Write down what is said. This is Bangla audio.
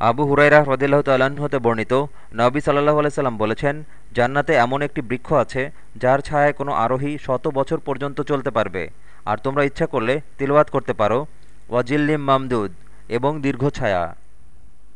আবু হুরাইরা হ্রদিল্লাহ তাল্লাহ্ন হতে বর্ণিত, নবী সাল্লাহ আলাইসাল্লাম বলেছেন, জান্নাতে এমন একটি বৃক্ষ আছে, যার ছায়ায় কোনো আরোহী শত বছর পর্যন্ত চলতে পারবে। আর তোমরা ইচ্ছা করলে তিলওয়াত করতে পারো। ওয়াজিল্লিম মামদুদ এবং দীর্ঘ ছায়া।